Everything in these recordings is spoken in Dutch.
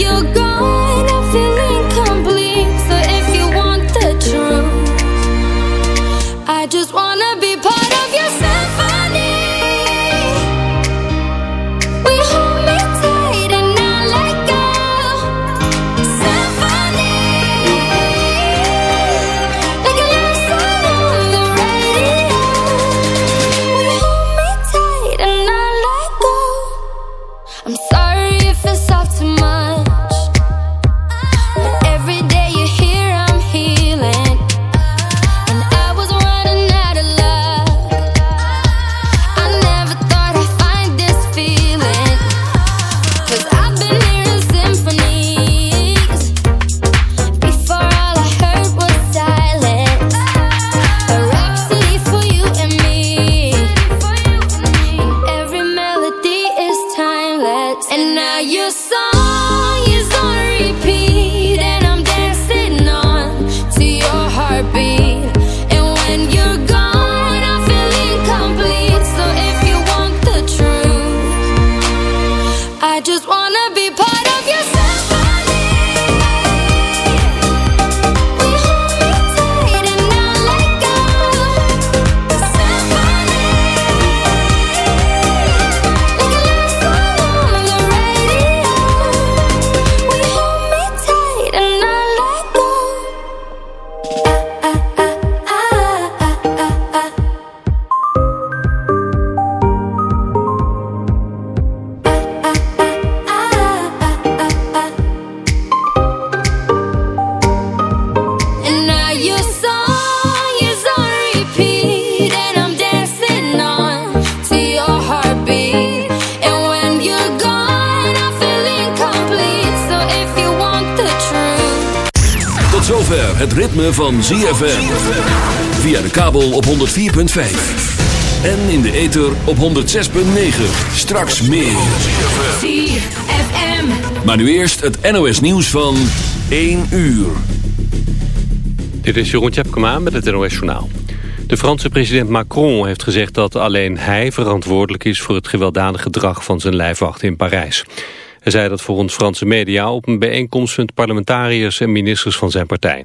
you're good. 104.5. En in de ether op 106.9. Straks meer. ZFM. Maar nu eerst het NOS nieuws van 1 uur. Dit is Jeroen Tjepkema met het NOS Journaal. De Franse president Macron heeft gezegd dat alleen hij verantwoordelijk is... voor het gewelddadige gedrag van zijn lijfwacht in Parijs. Hij zei dat volgens Franse media op een bijeenkomst... met parlementariërs en ministers van zijn partij.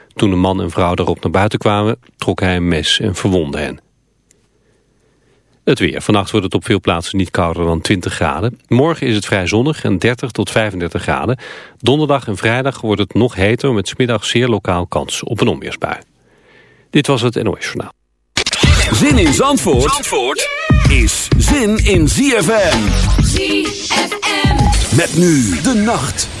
Toen de man en vrouw daarop naar buiten kwamen, trok hij een mes en verwondde hen. Het weer. Vannacht wordt het op veel plaatsen niet kouder dan 20 graden. Morgen is het vrij zonnig en 30 tot 35 graden. Donderdag en vrijdag wordt het nog heter met smiddag zeer lokaal kans op een onweersbui. Dit was het NOS Journaal. Zin in Zandvoort, Zandvoort is zin in ZFM. ZFM. Met nu de nacht.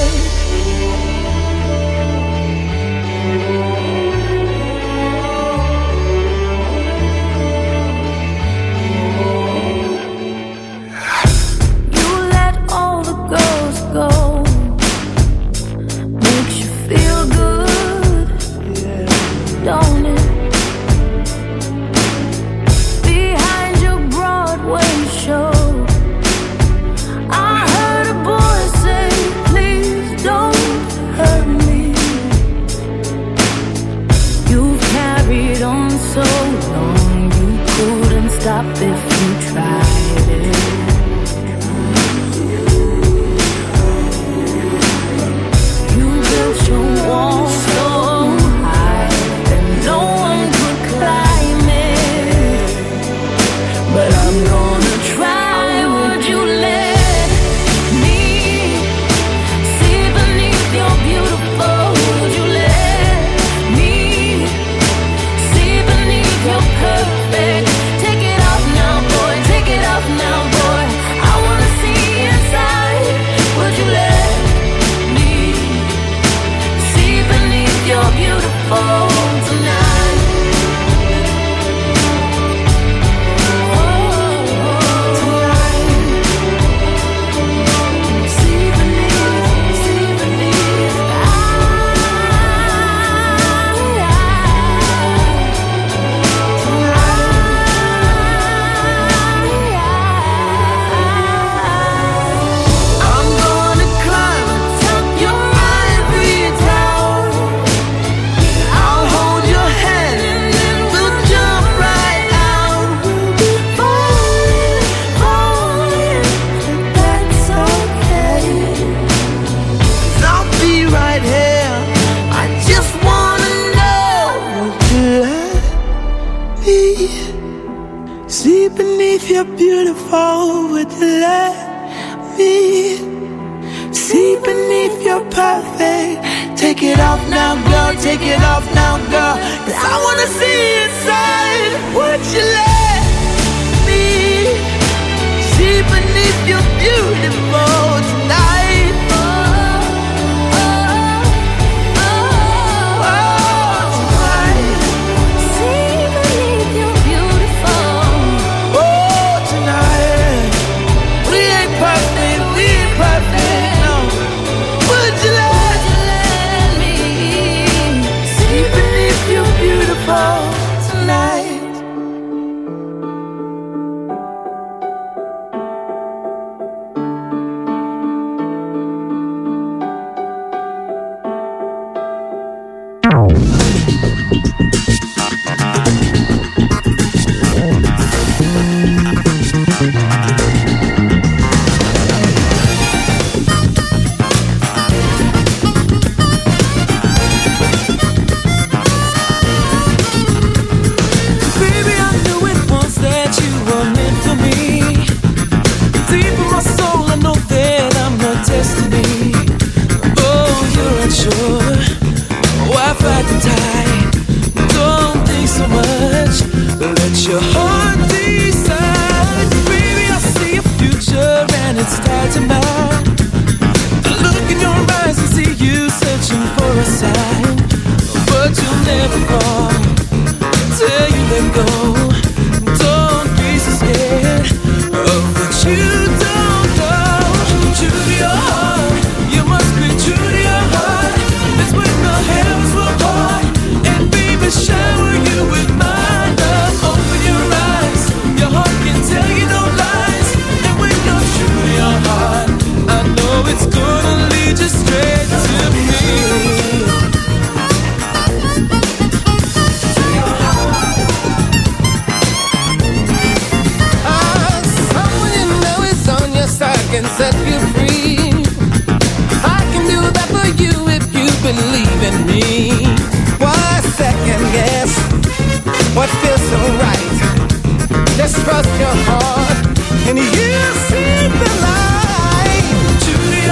trust your heart, and you see the light. Judy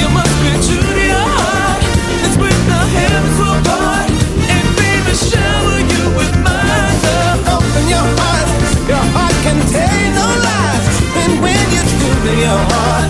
you must be Judy Art. It's with the heavens apart, and baby, shower you with my love. Open your heart, your heart can contains no lies, and when you do, your heart.